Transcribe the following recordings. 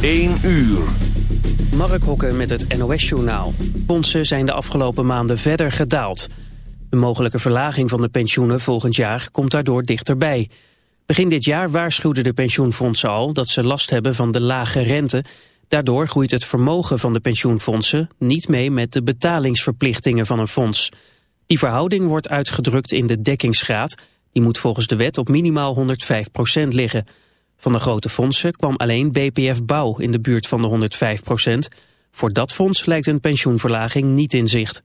1 uur. Mark Hokken met het NOS-journaal. Fondsen zijn de afgelopen maanden verder gedaald. Een mogelijke verlaging van de pensioenen volgend jaar komt daardoor dichterbij. Begin dit jaar waarschuwden de pensioenfondsen al dat ze last hebben van de lage rente. Daardoor groeit het vermogen van de pensioenfondsen niet mee met de betalingsverplichtingen van een fonds. Die verhouding wordt uitgedrukt in de dekkingsgraad. Die moet volgens de wet op minimaal 105% liggen. Van de grote fondsen kwam alleen BPF Bouw in de buurt van de 105% Voor dat fonds lijkt een pensioenverlaging niet in zicht.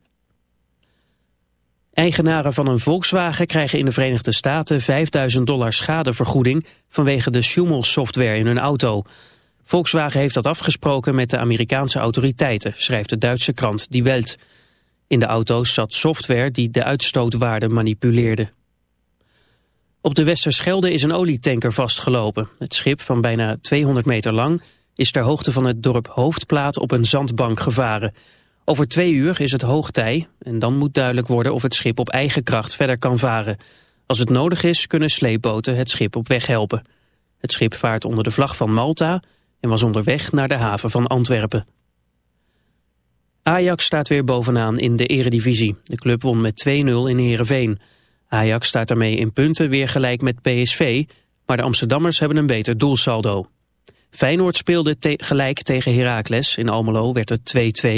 Eigenaren van een Volkswagen krijgen in de Verenigde Staten 5000 dollar schadevergoeding vanwege de Schumel-software in hun auto. Volkswagen heeft dat afgesproken met de Amerikaanse autoriteiten, schrijft de Duitse krant Die Welt. In de auto's zat software die de uitstootwaarde manipuleerde. Op de Westerschelde is een olietanker vastgelopen. Het schip van bijna 200 meter lang is ter hoogte van het dorp Hoofdplaat op een zandbank gevaren. Over twee uur is het hoogtij en dan moet duidelijk worden of het schip op eigen kracht verder kan varen. Als het nodig is kunnen sleepboten het schip op weg helpen. Het schip vaart onder de vlag van Malta en was onderweg naar de haven van Antwerpen. Ajax staat weer bovenaan in de eredivisie. De club won met 2-0 in Heerenveen. Ajax staat daarmee in punten weer gelijk met PSV, maar de Amsterdammers hebben een beter doelsaldo. Feyenoord speelde gelijk tegen Heracles. In Almelo werd het 2-2.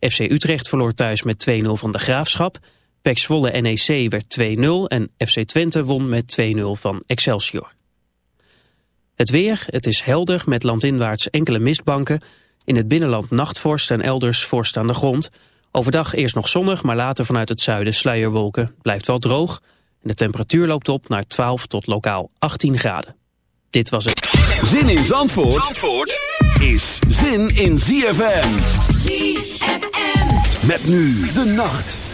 FC Utrecht verloor thuis met 2-0 van de Graafschap. PEC Zwolle NEC werd 2-0 en FC Twente won met 2-0 van Excelsior. Het weer, het is helder met landinwaarts enkele mistbanken. In het binnenland nachtvorst en elders vorst aan de grond. Overdag eerst nog zonnig, maar later vanuit het zuiden sluierwolken. Blijft wel droog en de temperatuur loopt op naar 12 tot lokaal 18 graden. Dit was het. Zin in Zandvoort, Zandvoort is zin in ZFM. ZFM. Met nu de nacht.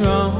wrong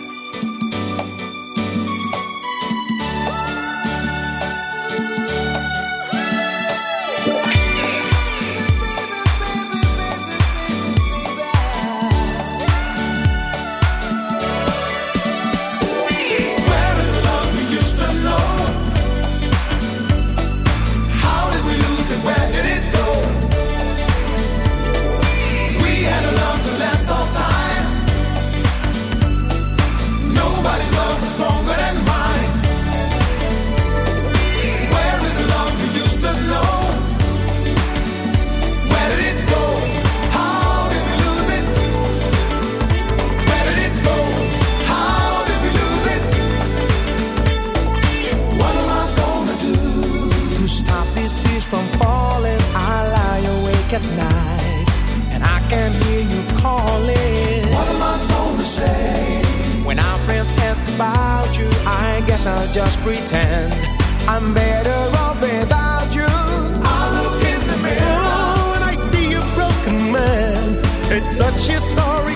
just pretend I'm better off without you. I look in the mirror oh, And I see a broken man. It's such a sorry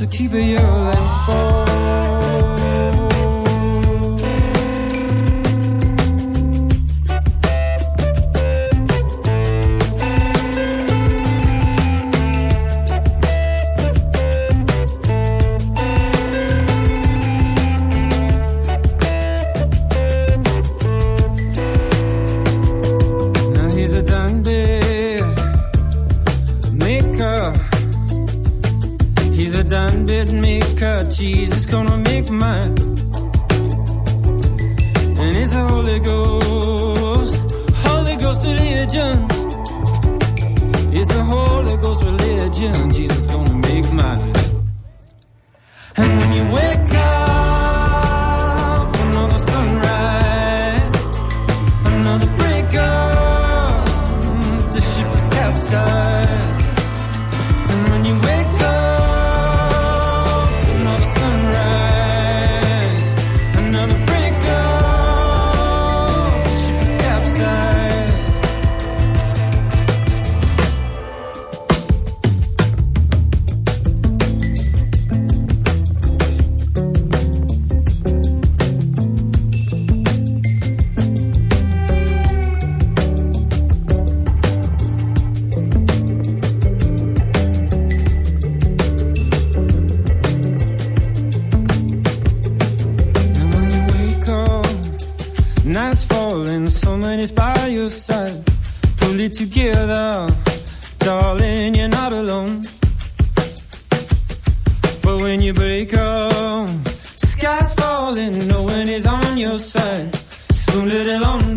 To keep it your life.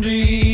dream.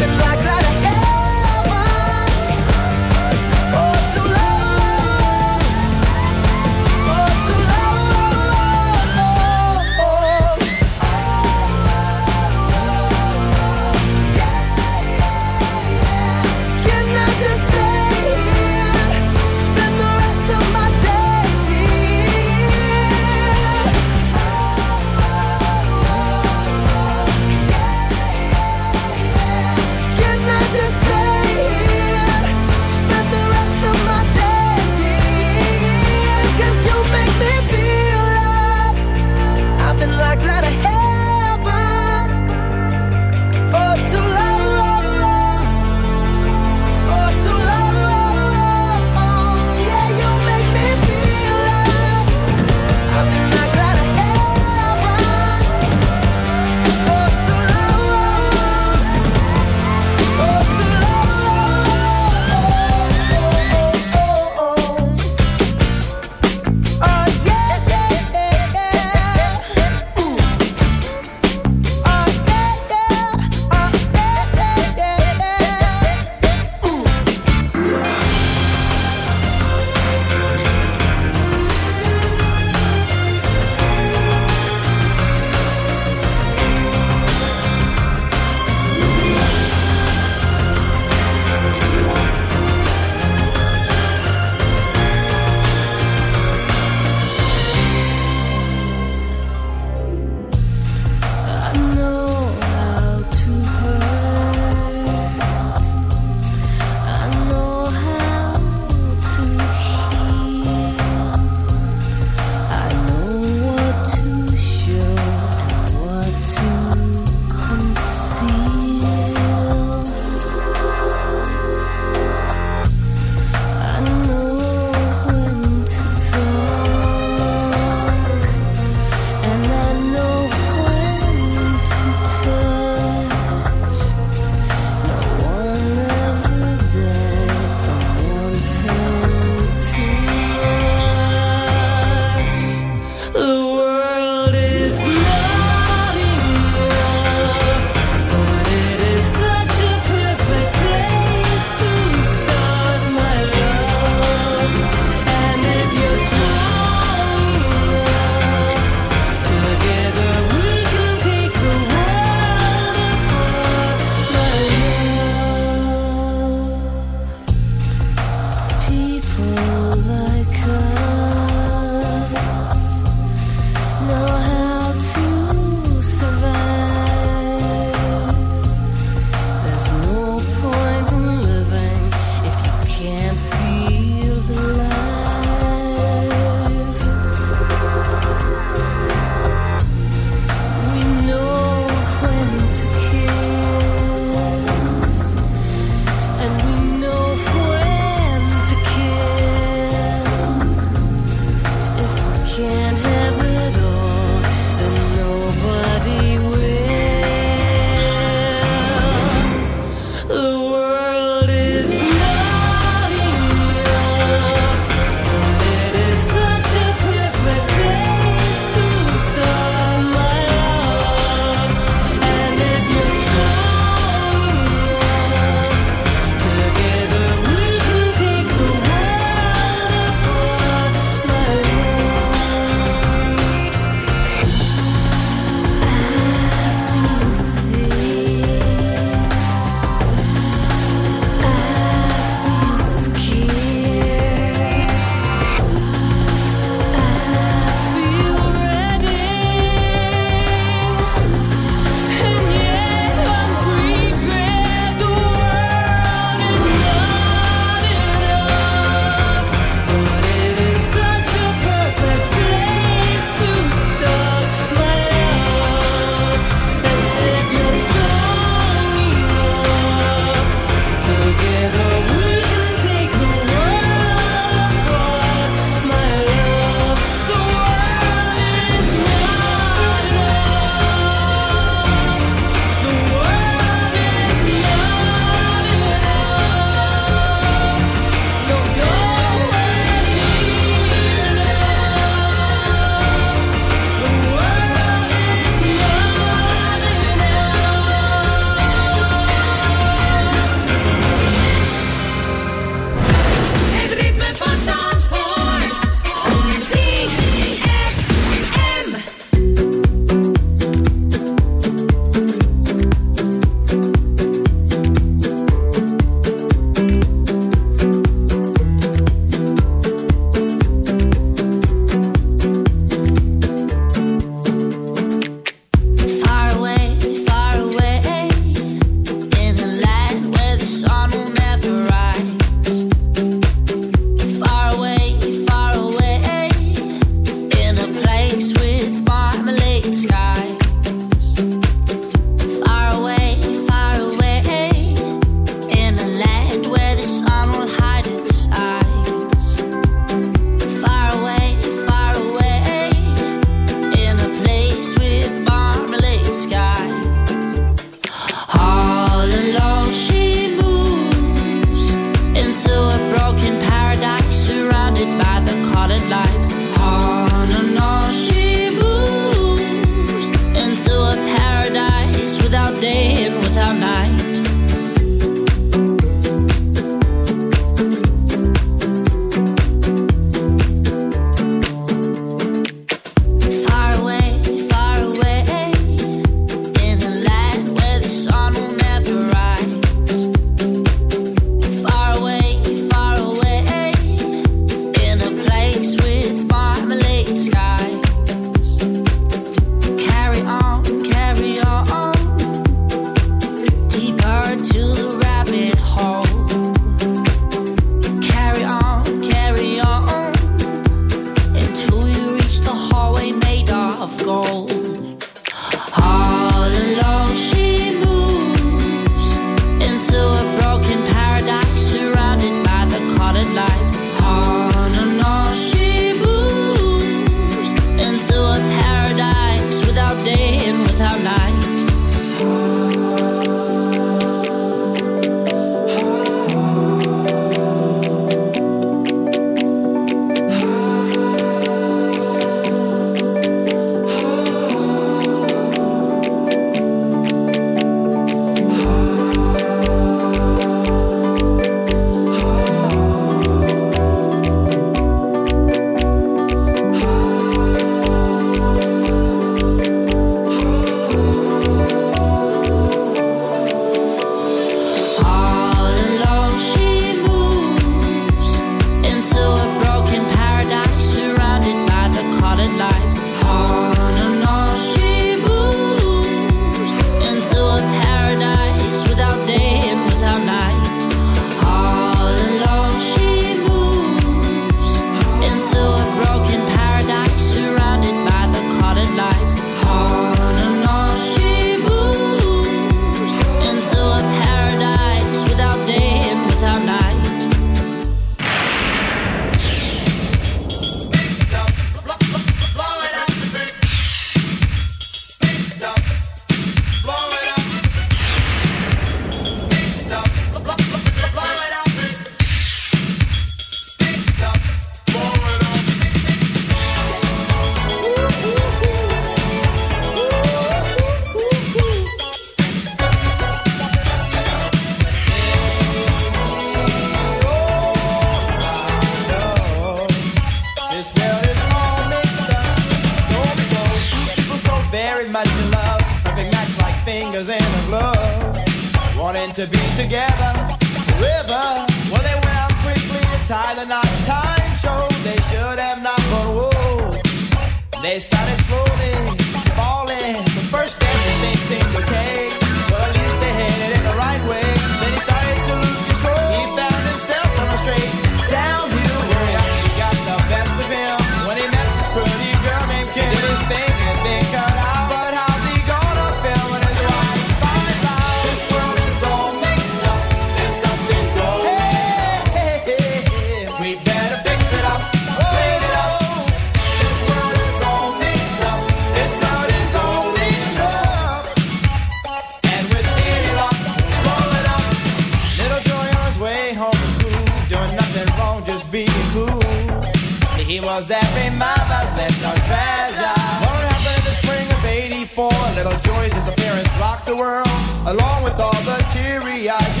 World, along with all the teary eyes.